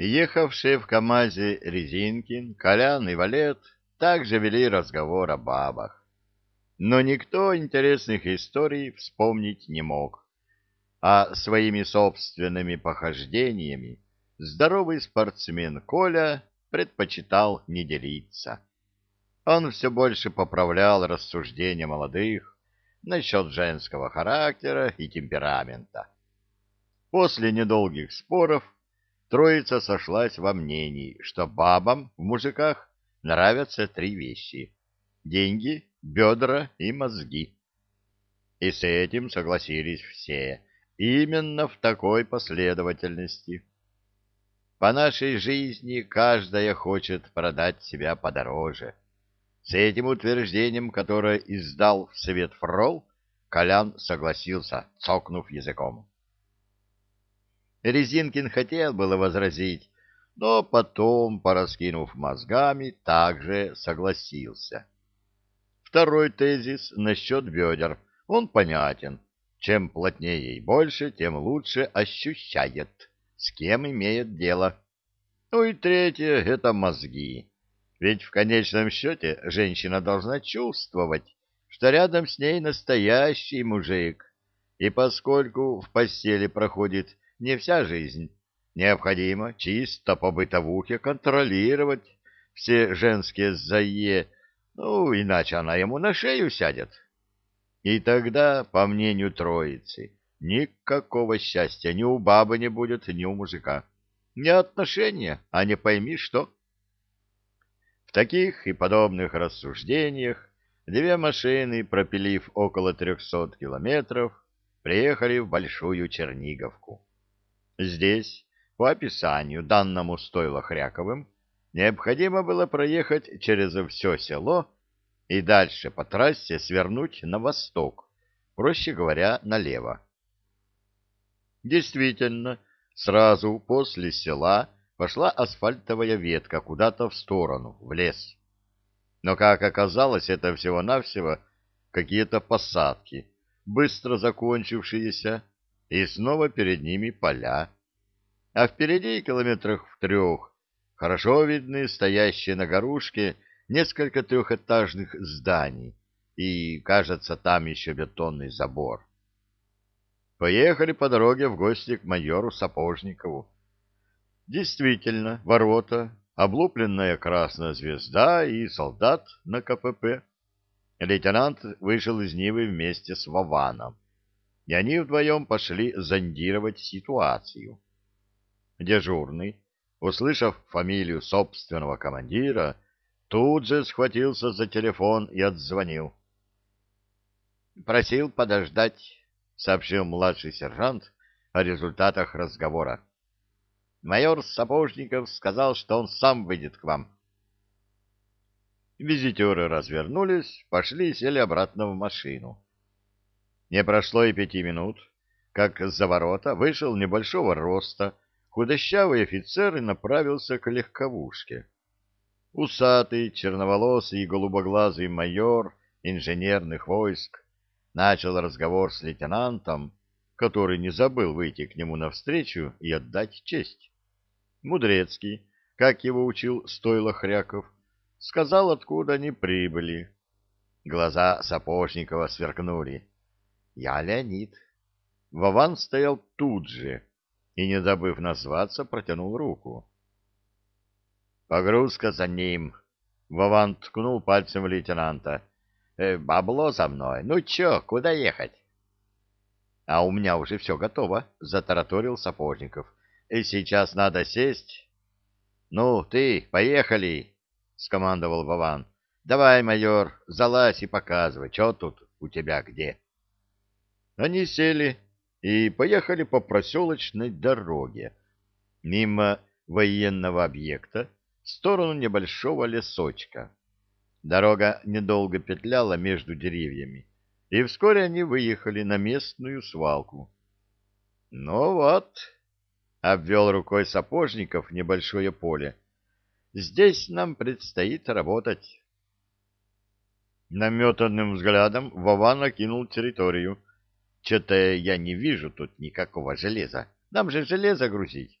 Ехавшие в КамАЗе Резинкин, Колян и Валет также вели разговор о бабах. Но никто интересных историй вспомнить не мог. А своими собственными похождениями здоровый спортсмен Коля предпочитал не делиться. Он все больше поправлял рассуждения молодых насчет женского характера и темперамента. После недолгих споров троица сошлась во мнении, что бабам в мужиках нравятся три вещи — деньги, бедра и мозги. И с этим согласились все, именно в такой последовательности. По нашей жизни каждая хочет продать себя подороже. С этим утверждением, которое издал в Совет Фрол, Колян согласился, цокнув языком. Резинкин хотел было возразить, но потом, пораскинув мозгами, также согласился. Второй тезис насчет бедер, он понятен. Чем плотнее и больше, тем лучше ощущает, с кем имеет дело. Ну и третье — это мозги. Ведь в конечном счете женщина должна чувствовать, что рядом с ней настоящий мужик. И поскольку в постели проходит не вся жизнь, необходимо чисто по бытовухе контролировать все женские зае, ну, иначе она ему на шею сядет. И тогда, по мнению троицы, никакого счастья ни у бабы не будет, ни у мужика. Не отношения, а не пойми что. В таких и подобных рассуждениях две машины, пропилив около трехсот километров, приехали в Большую Черниговку. Здесь, по описанию, данному стойло Хряковым, необходимо было проехать через все село и дальше по трассе свернуть на восток, проще говоря, налево. Действительно, сразу после села пошла асфальтовая ветка куда-то в сторону, в лес. Но, как оказалось, это всего-навсего какие-то посадки, быстро закончившиеся, и снова перед ними поля. А впереди, километрах в трех, хорошо видны стоящие на горушке несколько трехэтажных зданий, и, кажется, там еще бетонный забор. Поехали по дороге в гости к майору Сапожникову. Действительно, ворота, облупленная красная звезда и солдат на КПП. Лейтенант вышел из Нивы вместе с Вованом, и они вдвоем пошли зондировать ситуацию. Дежурный, услышав фамилию собственного командира, тут же схватился за телефон и отзвонил. «Просил подождать», — сообщил младший сержант о результатах разговора. «Майор Сапожников сказал, что он сам выйдет к вам». Визитеры развернулись, пошли и сели обратно в машину. Не прошло и пяти минут, как за ворота вышел небольшого роста худощавый офицер и направился к легковушке. Усатый, черноволосый и голубоглазый майор инженерных войск начал разговор с лейтенантом, который не забыл выйти к нему навстречу и отдать честь. Мудрецкий, как его учил стойло Хряков, сказал, откуда они прибыли. Глаза Сапожникова сверкнули. «Я Леонид». Вован стоял тут же и, не забыв назваться, протянул руку. Погрузка за ним. Вован ткнул пальцем в лейтенанта. «Э, бабло за мной. Ну чё, куда ехать? А у меня уже все готово, затараторил Сапожников. И сейчас надо сесть. Ну, ты, поехали, скомандовал Вован. Давай, майор, залазь и показывай, что тут у тебя где. Они сели и поехали по проселочной дороге мимо военного объекта, в сторону небольшого лесочка. Дорога недолго петляла между деревьями, и вскоре они выехали на местную свалку. — Ну вот, — обвел рукой сапожников небольшое поле, — здесь нам предстоит работать. Наметанным взглядом Вован окинул территорию. Что-то я не вижу тут никакого железа. Нам же железо грузить.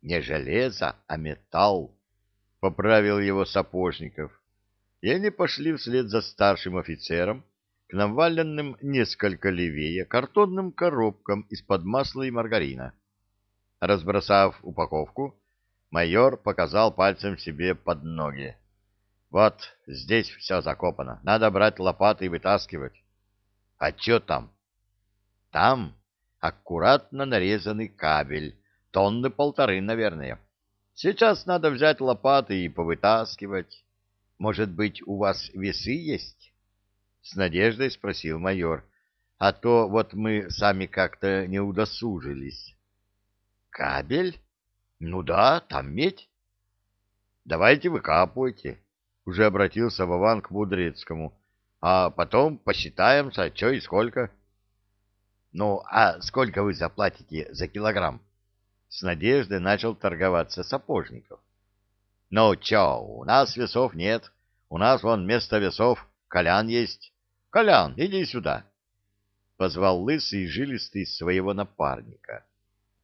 Не железо, а металл, — поправил его Сапожников. И они пошли вслед за старшим офицером к наваленным несколько левее картонным коробкам из-под масла и маргарина. Разбросав упаковку, майор показал пальцем себе под ноги. Вот здесь все закопано. Надо брать лопаты и вытаскивать. А что там? Там аккуратно нарезанный кабель, тонны полторы, наверное. Сейчас надо взять лопаты и повытаскивать. Может быть, у вас весы есть? С надеждой спросил майор. А то вот мы сами как-то не удосужились. Кабель? Ну да, там медь. Давайте выкапывайте уже обратился Вован к Мудрецкому. А потом посчитаем, что и сколько. Ну, а сколько вы заплатите за килограмм? С надеждой начал торговаться Сапожников. Ну, чё, у нас весов нет. У нас вон вместо весов Колян есть. Колян, иди сюда. Позвал лысый и жилистый своего напарника.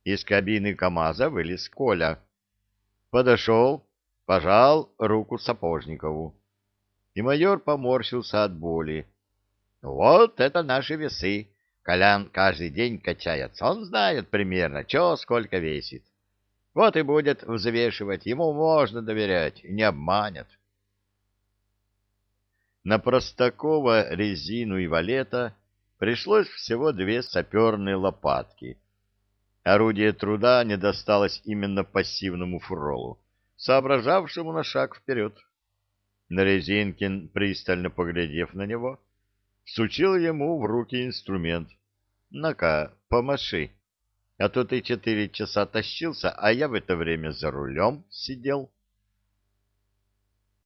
Из кабины КамАЗа вылез Коля. Подошел, пожал руку Сапожникову. И майор поморщился от боли. Вот это наши весы. Колян каждый день качается. Он знает примерно, что сколько весит. Вот и будет взвешивать. Ему можно доверять, не обманет. На Простакова, резину и валета пришлось всего две саперные лопатки. Орудие труда не досталось именно пассивному фролу соображавшему на шаг вперед. Нарезинкин, пристально поглядев на него, сучил ему в руки инструмент. «На-ка, помаши, а то ты четыре часа тащился, а я в это время за рулем сидел».